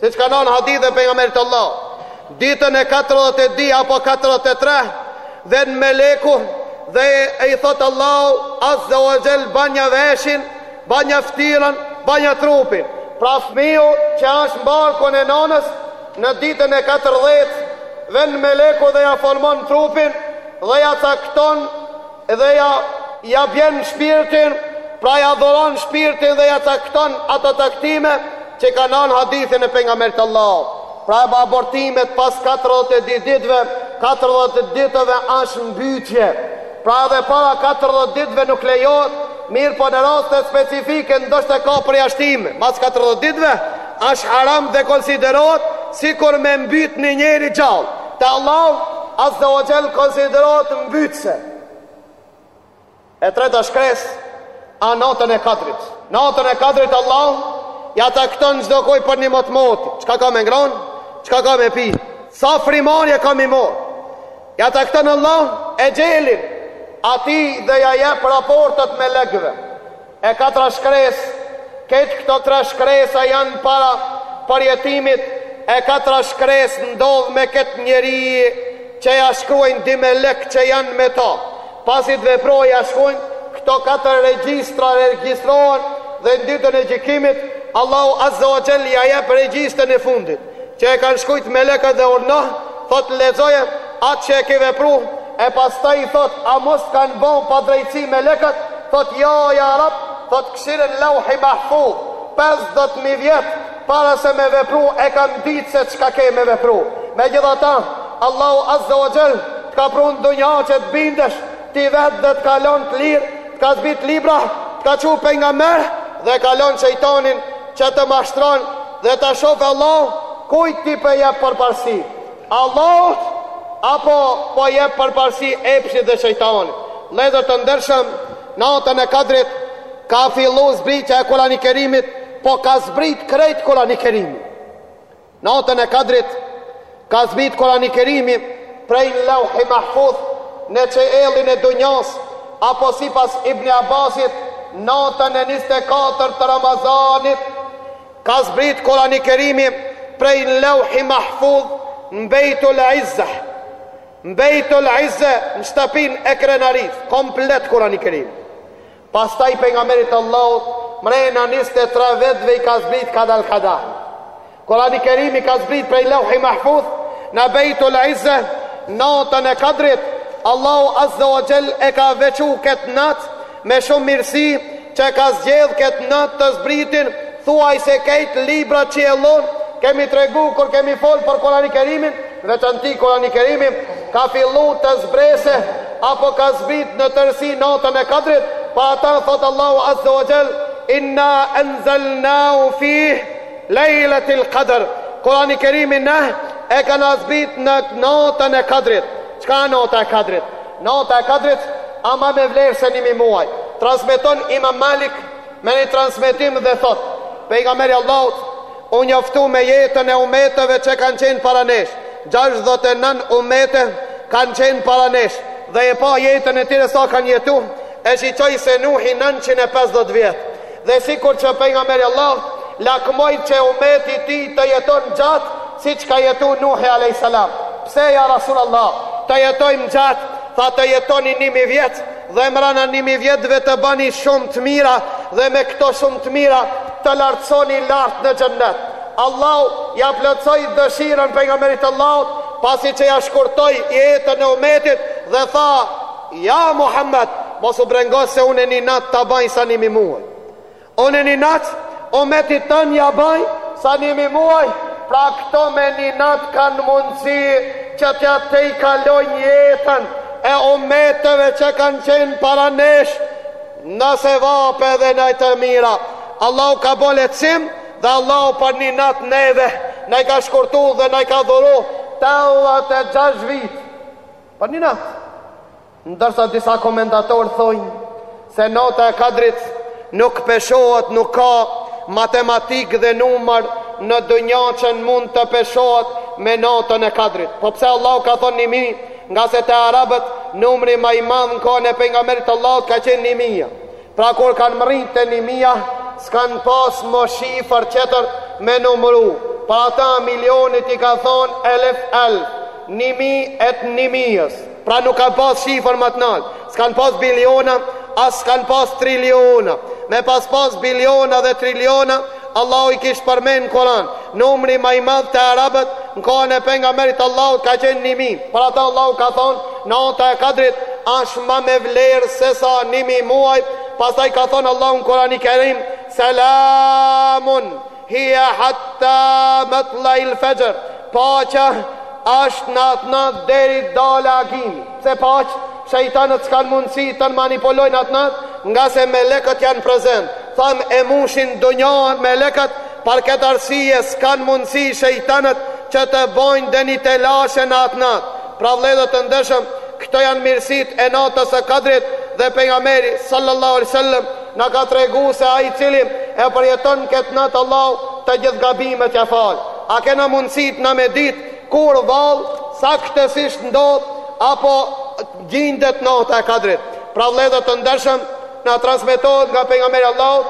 Siç ka thonë hadithi Pejgamberit Allahut, ditën e 42 apo 43 vjen meleku dhe i thot Allahu azze we xhel banja veshin, banja ftyrën, banja trupin. Pra fmiu që është në barkun e nënës në ditën e 40 vjen meleku dhe ja formon trupin dhe ja cakton Dhe ja, ja bjen shpirtin, pra ja dhuron shpirtin dhe ja cakton ato caktime që ka në hadithin e pejgamberit të Allahut. Pra e abortimet pas 42 ditëve, 40 ditëve është mbytje. Pra edhe para 40 ditëve nuk lejohet, mirëpo në raste specifike ndoshta ka përjashtime. Mas 40 ditëve është haram dhe konsiderohet sikur me mbyt një njeri gjallë. Te Allahu azze we xhel konsiderohet mbytje. E treta shkresë a natën e Kadrit. Natën e Kadrit Allahu ja cakton çdo kujt për një motmot. Çka ka me ngrën? Çka ka me pi? Sa frymarrje ka me i marr? Ja cakton Allahu exhelin atij dhe ja jep raportet melekëve. E katra shkresë, Këqyr këto tre shkresa janë para përjetimit, e katra shkresë ndodh me këtë njeri që ja shkruajnë dy melekë që janë me ta. Pasi të veprojë ja shkrujnë këto katër regjistra regjistrohen dhe në ditën e gjykimit Allahu Azze we Xhel ja jep regjistrin e fundit. që e kanë shkrujt melekët dhe urdhno, thot lexoje atë që e ke vepru, e pastaj i thot, a mos kanë bon padrejtësi melekët, thot jo, ja rab, thot kshyre n'Lauhi Mahfuz, 50.000 vjet, para se me vepru e kam ditë se çka ke me vepru. Megjithatë, Allahu Azze ve Xhel, të ka pru në dunja që të bindesh, ti vetë dhe të ka lon të lirë, të ka zbrit libra, të ka çu pejgamberë, dhe e ka lon shejtonin që të mashtron, Dhe ta shofë Allahu kujt ti po i jep përparësi, Allahut apo po i jep përparësi epshit dhe shejtanit. Vëllezër të ndershëm, natën e Kadrit ka fillu zbritja e Kur'ani Kerimit, po ka zbrit krejt Kur'ani Kerimi. Natën e Kadrit Ka zbrit Kurani Kerimi prej Lauhi Mahfuz në qiellin e dunjas, apo sipas Ibn Abbasit, natën e njëzet e katër të Ramazanit. Ka zbrit Kurani Kerimi prej Lauhi Mahfuz në Bejtul Izzah. Në Bejtul Izzah në shtëpinë e krenarisë, komplet Kurani Kerimi. Pastaj Pejgamberit të Allahut mrena njëzet e tre vjetëve i ka zbrit kadal kadal. Kurani Kerimi ka zbrit prej Lauhi Mahfuz në Bejtul Izze natën e Kadrit. Allahu Azza wa Jall e ka veçu këtë natë me shumë mirësi që ka zgjedh këtë natë të zbritin thuajse krejt librat qiellor kemi tregu kur kemi fol për Kurani Kerimin Dhe që n'ti Kurani Kerimi ka fillu të zbresë apo ka zbrit në tërsi natën e kadrit, për ata thot Allahu Azza wa Jall, Inna anzalnahu fi lejletil qadr. Kurani Kerimi ne e kem zbrit në natën e kadrit. Çka e nata e kadrit? Nata e kadrit a ma me vlerë se ni mi muaj. Transmeton Imam Malik me një transmetim dhe thot, pejgamberi i Allahut U njoftu me jetën e umeteve që kanë qenë para nesh, gjashtëdhjetë e nëntë umete kanë qenë para nesh, dhe e pa jetën e tyre sa kanë jetu, e shikoi se Nuhi nëntëqind e pesëdhjetë vjet, dhe sikur që Pejgamberi i Allahut lakmoi që umeti i tij të jeton gjatë siç ka jetu Nuhi alejhi selam. Pse ja Rasullallah, të jetojmë gjatë? Tha të jetoni një mijë vjet, dhe mrena ni mi vjetëve të bani shumë të mira dhe me këto shumë të mira të lartësoni lart në xhennet. Allahu ja plotësoi dëshirën pejgamberit të Allahut, pasi që ja shkurtoi jetën e umetit dhe tha, ja Muhammed, mos u brengos se unë e një natë ta baj sa ni mi muaj. Unë një natë umetit tënd ia baj sa një mi muaj, pra këto me një natë kanë mundësi që t'ia tejkalojnë jetën e umeteve që kanë qenë para nesh, në sevape dhe në të mira. Allahu ka bo lehtësim dhe Allahu për një natë neve, na i ka shkurtu dhe na i ka dhuru, tetëdhet e gjashtë vit, për një natë. Ndërsa disa komentatorë thojnë se nata e kadrit nuk peshohet, nuk ka matematikë dhe numër në dynja që mund të peshohet me natën e kadrit. Po pse Allahu ka thonë një mi, ngase te arabët numri ma i madh në kohën e Pejgamberit Allahut ka qenë një mija. Pra kur kanë mrri te një mija, s'kanë pas mo shifër tjetër me numëru, për ata milionit i kanë thonë elf elf, një mijet e një mijës. Pra nuk kanë pas shifër ma të naltë, s'kanë pas biliona, as s'kanë pas triliona. Me pas pas biliona dhe triliona, Allahu i kish përmend në Kuran, numri ma i madh te arabët, në kohën e Pejgamberit Allahut ka qenë një mi. Për ata Allahu ka thonë, nata e kadrit, ashtë ma me vlerë se sa një mi muaj, pastaj ka thonë Allahu në Kurani kerim, selamun, hije hatta matlail fexhr, paqja ashtë në atë natë deri dalë agimi. Pse paqe, Shejtanët s'kanë mundësi të na manipulojnë atë natë, ngase melekët janë prezent. Thamë, e mushin dunjanë melekët, për këtë arsye s'kanë mundësi shejtanët që të bëjnë ndonjë telashe në atë natë. Pra vëllezër të ndershëm, këto janë mirësitë e Natës së Kadrit dhe Pejgamberi, sallallahu alejhi ve sellem, na ka tregu se ai i cili e përjeton këtë natë Allahu të gjithë gabimet ia fal. A kena mundësi na me ditë Kur vallë saktësisht ndodh apo gjindet nata e Kadrit. Pra vëllezër të ndershëm, na transmetohet nga Pejgamberi i Allahut,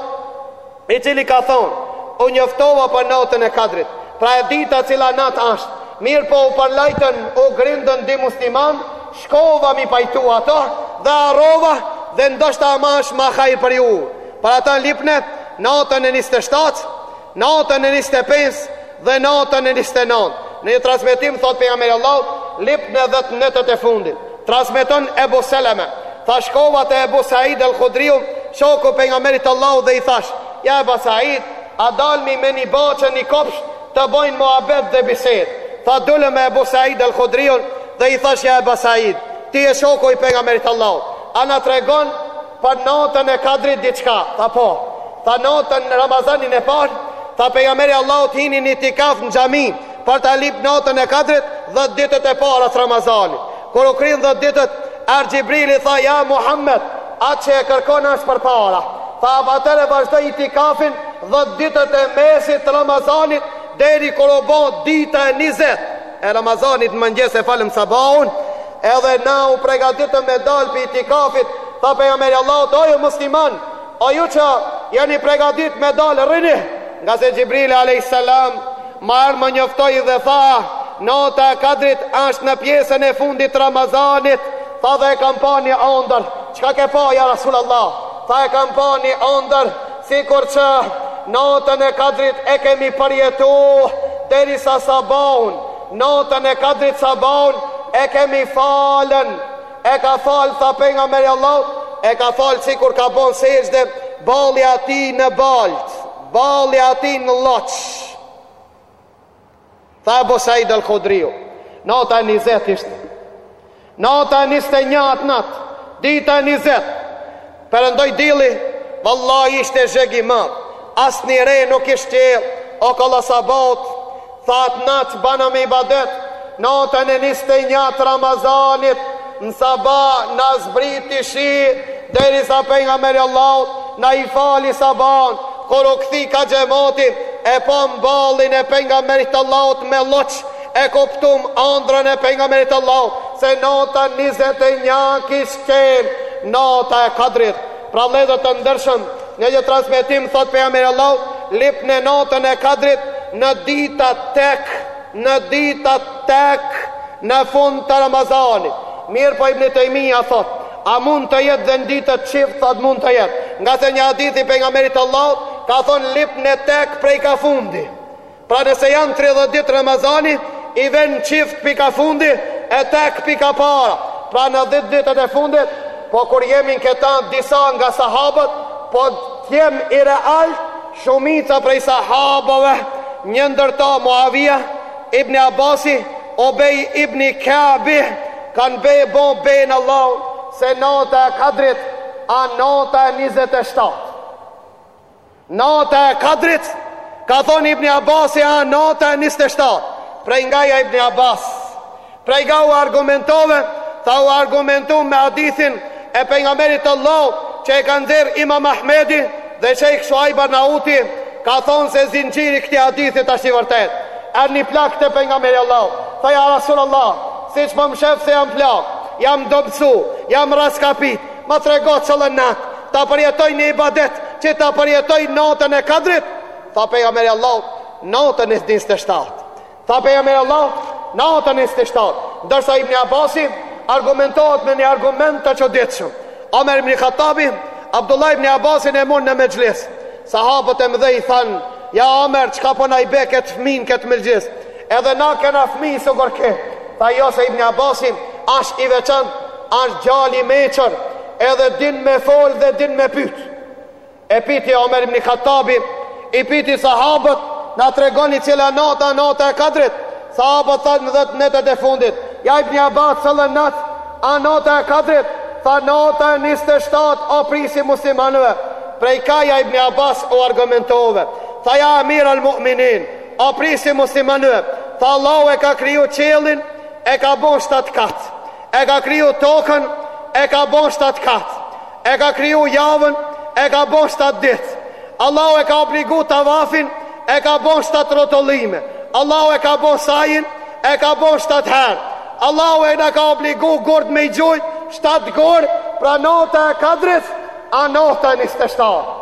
i cili ka thonë, U njoftova për natën e Kadrit. Pra e dita cila natë është. Mirëpo u përlajtën, u grindën dy muslimanë, shkova mi pajtu ata dhe harrova dhe ndoshta ashtë ma hajër për ju. Për ata lypne natën e njëzet e shtatë, Natën e njëzet e pesë dhe natën e njëzet e nëntë. Në një transmetim thotë pejgamberi Allahut, lypne 10 netët e fundit. Transmeton Ebu Seleme, tha shkova te Ebu Said el-Khudriu, shoku i pejgamberit të Allahut dhe i thash, ja Ebu Said, a dalmi me një baçë një kopsht të bëjmë muhabet dhe bisedë. Tha dulëm me Ebu Said el-Khudriun dhe i thash ja Ebu Said, ti je shoku i pejgamberit të Allahut. A na tregon Tha natën e kadrit diçka, tha po, tha natën në Ramazanin e parë, tha pejgamberi i Allahut hini në itikaf në xhami për ta lip natën e kadrit 10 ditët e para të Ramazanit. Kur u krin 10 ditët, erdh Xhibrili tha ja Muhammed, atë që e kërkon është përpara. Tha atëherë vazhdoi itikafin 10 ditët e mesit të Ramazanit deri kur u bë dita e 20. E Ramazanit në mëngjes e falëm sabahun, edhe na u pregaditëm me dalë pi itikafit, tha pejgamberi i Allahut o ju musliman, o ju që jeni pregadit me dalë rrini, ngase Xhibrili a.s. më erdh më njoftoi dhe tha, nota e kadrit është në pjesën e fundit të Ramazanit, tha dhe e kam pa një andër, Çka ke pa ja Rasul Allah? Tha e kam pa një ëndër, sikur që natën e kadrit e kemi përjetu, derisa sabahun, natën e kadrit sabahun, e kemi falë, e ka falë, tha pejgamberi i Allahut, e ka falë sikur ka bon sexhde, balli i tij në baltë, balli i tij në lloç, Tha Ebu Said El Khudriu, nata e njëzet ishte. Nata e njëzet e një atë natë, dita e njëzet, perëndoi dilli, vallahi ishte zhegi i madh, asnjë re nuk ishte n'qell, o kulla sahabët, tha atë natë banëm ibadet, nata e njëzet e një e Ramazanit, Në sabah na zbriti shi derisa pejgamberi i Allahut na i fali sabahun, kur u kthi ka xhamati e pam ballin e pejgamberit të Allahut me lloç e kuptum ëndrrën e pejgamberit të Allahut se nota 21 kish qen nota e kadrit. Pra vëllezër të ndershëm, në një transmetim thot pejgamberi i Allahut, lipne notën e kadrit në dita tek në ditët tek në fund të Ramazanit. Mirëpo Ibn Tejmija thotë, A mund të jetë dhe në ditët çift? Thotë mund të jetë. Ngase një hadith i pejgamberit të Allahut ka thonë lipne tek prej ka fundi. Pra nëse janë 30 ditë Ramazani, i vjen çift pi ka fundi e tek pi ka para. Pra në 10 ditët e fundit, po kur jemi në këta disa nga sahabët, po të jem i real, Shumica prej sahabëve, një ndër ta Muavija, Ibn Abasi, Ubej ibn Ka'bi, kanë be bo be n'Allahun se nata e Kadrit a nata e njëzet e shtatë. Nata e Kadrit, ka thonë Ibn Abasi a nata e njëzet e shtatë. Prej nga ja Ibn Abas, Prej ka u argumentove, tha u argumentu me hadithin e pejgamberit të Allahut që e ka nxjerr imam Ahmedi dhe shejh Shuajb Arnauti, ka thonë se zinxhiri këtij hadithit ashtë i vërtet. Erdh një plak te pejgamberi Allahut, tha ja Rasul Allah, siç po më shef se jam plak, jam dobësu, jam rraskapit, më trego cillën natë, ta përjetoj një ibadet që ta përjetoj natën e kadrit, tha pejgamberi Allahut, natën e 27. Tha pejgamberi Allahut nata 27, ndërsa Ibn Abasi argumentohet me një argument të çuditshëm. Omer ibn Khattabi, Abdullah ibn Abbasin e mun në mexhlis. Sahabët e mëdhej i thanë, "Ja Omer, çka po na i bë këtë fëmin në këtë mexhlis? Edhe na kena fëmijë sikur ky." Tha jo se Ibn Abbasi është i veçantë, është djali i meçur, edhe din me fol dhe din me pyet. E piti Omer ibn Khattabi, i piti sahabët, na tregoni cila nata, nata e kadrit. Sahabët thanë në dhëtë netët e fundit. Ja ibn Abbas cillën natë a nata e kadrit, tha nata e 27 o prisi muslimanëve. Prej ka ja ibn Abbas u argumentove. Tha ja amir al mu'minin, o prisi muslimanëve. Tha Allah e ka kriju qiellin, e ka bon shtatë kat. E ka kriju tokën, e ka bon shtatë kat. E ka kriju javën, e ka bon shtatë ditë. Allahu e ka obligu tavafin, e ka bon shtatë rrotullime. Allahu e ka bon sajin, e ka bon shtatë herë. Allahu e na ka obligu gurt me i gjujt, shtatë gurë, pra nata e kadrit, a nata e njëzet e shtatë.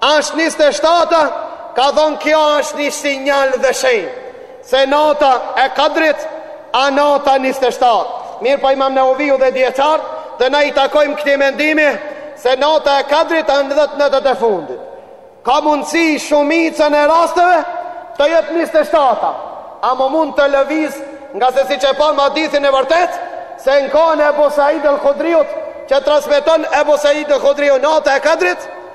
Është njëzet e shtatë, ka thonë kjo është një sinjal dhe shenjë se nata e Kadrit a nata njëzet e shtatë. Mirëpo Imam Neveviu dhe dijetarë, dhe na i takojmë këtij mendimi se nata e Kadrit është në 10 netët e fundit. Ka mundësi shumicën e rasteve të jetë njëzet e shtata, ama mund të lëviz ngase siç e pamë n'hadithin e vërtet, se ka kon Ebu Said el Hudriut, që transmeton Ebu Said el Hudriu nata e kadrit,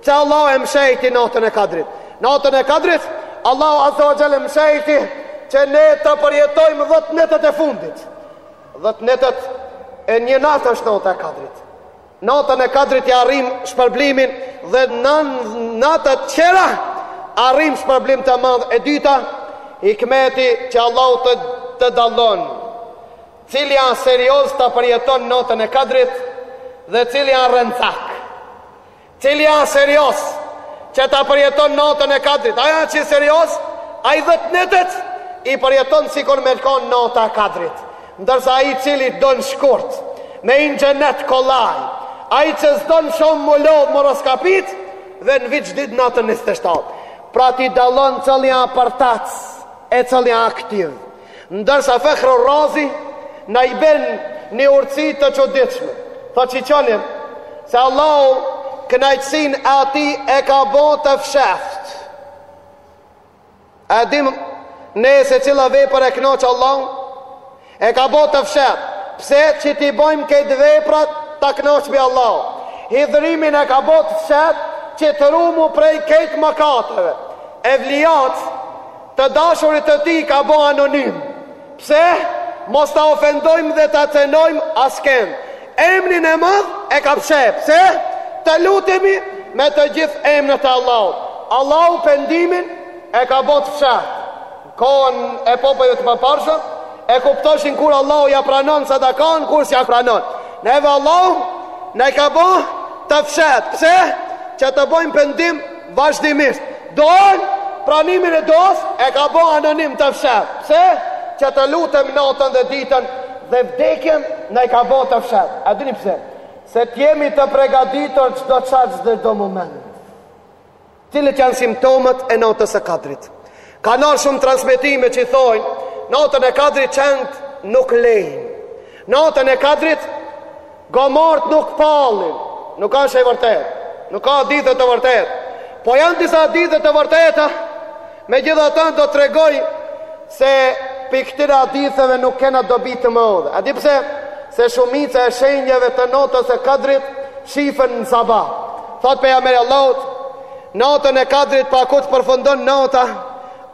Pse Allahu e mshejti natën e Kadrit? Natën e Kadrit, Allahu Azza wa Jalla mshejti që ne t'i përjetojmë 10 netët e fundit. 10 netët e një natë është nata e Kadrit. Natën e Kadrit i arrim shpërblimin dhe në netët tjera arrim shpërblim të madh e dyta hikmeti që Allahu t'i dallon. Cili janë serioz ta përjeton natën e Kadrit dhe cili janë rrencak. Cili a serioz që ta përjeton natën e kadrit? Ai që a serioz, ai dhëtë netet i përjeton sikur me kon nata e kadrit. Ndërsa ai cili don shkurt, me hi në xhenet kollaj, ai që s'don shumë m'u lodh m'u rraskapit, dhe në vit gdhin natën 27. Pra t'i dallon cilli a përtac e cilli a aktiv. Ndërsa Fekhror Razi na i bjen ni urtësi të çuditshme. Thot shiqoni se Allahu kënaqësinë e atij e ka bo të fshehtë. E dim ne se cila vepër e kënaq Allahu? E ka bo të fshehtë. Pse që t'i bojmë kejt veprat ta kënaqmi Allahun? Hidhërimin e ka bo të fshehtë që të rumi prej kejt mëkateve. Evliat Të dashurit të tij ka bo anonim. Pse? Mos ta ofendojmë dhe ta cenojmë askend. Emnin e madh e ka fsheh. Pse? Ta lutemi me të gjithë emnët e Allahut. Allahu pendimin e ka bo të fshehtë. Në kohën e popujve të mëparshëm e kuptoshin kur Allahu ja pranon sadakan, kur s'ja pranon. Neve Allahu na i ka bo të fshehtë. Pse? Që të bojmë pendim Vazhdimisht Duan, pranimin e duas E ka bo anonim të fsheht Pse? Që ta lutem natën dhe ditën Dhe vdekjen na i ka bo të fsheht A dini pse? Se t'jemi të pregaditur çdo çast dhe do moment Cilët janë simptomat e natës së kadrit Kan ardh shumë transmitime që i thojnë Natën e kadrit qent nuk lehin Natën e kadrit Gomart nuk pallin. Nuk është e vërtetë. Nuk ka hadithe të vërteta. Po janë disa hadithe të vërteta. Megjithatë do të tregoj se pi këtyre haditheve nuk kena dobi të mëdha. A di pse? Se shumica e shenjave të natës së Kadrit shifën në sabah. Thot pejgamberi i Allahut, natën e Kadrit po kur përfundon nata,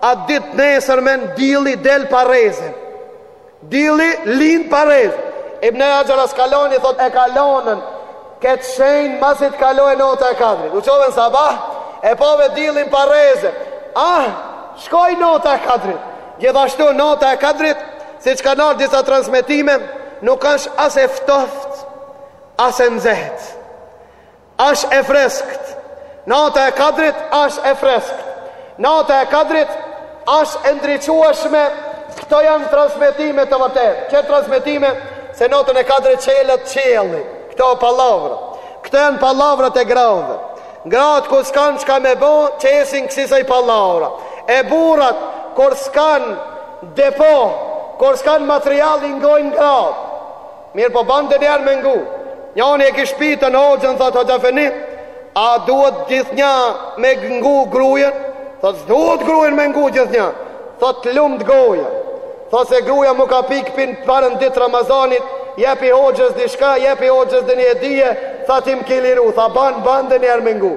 a ditë nesërmen dielli del pa rreze. Dielli lind pa rreze. Ibn Haxher Askalani thot e ka lanën këtë shenjë masi të kalojë nota e kadrit. U çove në sabah, e pove diellin pa rreze. Ah, shkoi nota e kadrit. Gjithashtu nota e kadrit, siç kanë ardhur disa transmetime, nuk është as e ftohtë, as e nxehtë. Asht e freskët Nata e Kadrit asht e freskët Nata e Kadrit asht e ndriçueshme Këto janë transmetime të vërtet Kejt transmetimet se natën e Kadrit çelet qielli. Këto pallavra Këto janë pallavrat e grave Gratë kur s'kanë çka me bo Qesin kësisoj pallavra E burrat kur s'kanë depo Kur s'kanë material i ngojnë gratë Mirëpo ban denjerë me ngu. Njani e kish pytën hoxhën thot hoxh efeni a duhet gjithnja me ngu grujën thot s'duhet grujën me ngu gjithnja thot lumt goja thot se gruja mu ka kap pi s'parën dit Ramazanit jepi hoxhës diçka jepi hoxhës denji hedije thot im kiliru tha ban ban dhe njerë me ngu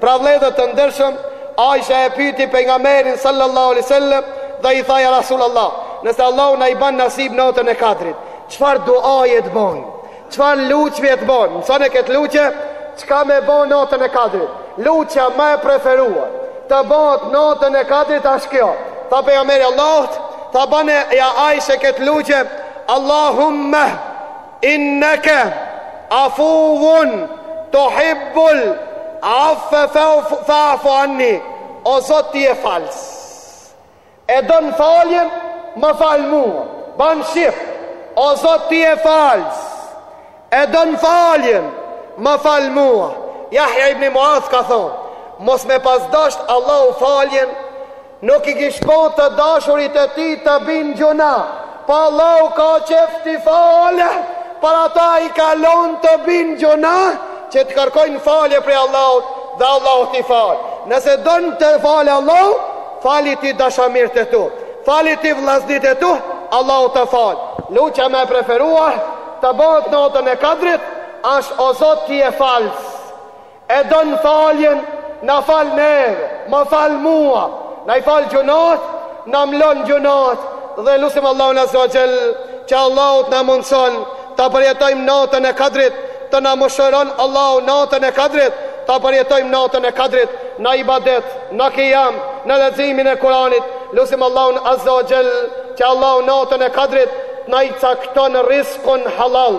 Pra vëllezër të ndershëm, Aisha e pyti Pejgamberin sallallahu alejhi ve selem dhe i tha ja Rasul Allah, nëse Allahu na i ban nasib natën e kadrit, çfarë duaje të bojmë, çfarë lutje të bojmë, mësona këtë lutje, çka me bo natën e kadrit, lutja ma e preferuar, të bohet natën e kadrit ashtë kjo, tha Pejgamberi i Allahut, tha bane ja Aisha këtë lutje, Allahumme, Inneke afuvun tuhibbul afve fa'fu anni o Zot ti je fals e don faljen më fal mu ban shif o Zot ti je fals e don faljen më fal mu Jahja ibn Muaz ka thon mos me pas dasht Allahu faljen Nuk i kish bo të dashurit e tij të bin n'gjuna po Allahu ka qef t'i falë për ata i ka lon të bin n'gjuna që të kërkojn falje prej Allahut dhe Allahu t'i falë nëse don të fal Allahu fali ti dashamirt e tu fali ti vllaznit e tu Allahu të fal lutja ma e preferuar të bëhet natën e kadrit asht o Zot ti je fals E don faljen na fal neve ma fal mua na i fal gjunat na mlon gjunat dhe lusim Allahun azze ve xhel që Allahu të na mundson ta përjetojmë natën e kadrit të na mëshëron Allahu natën e kadrit ta përjetojmë natën e kadrit në ibadet, në kijam, në leximin e Kuranit, lusim Allahun azze ve xhel, që Allahu natën e kadrit, t'na i cakton riskun hallall,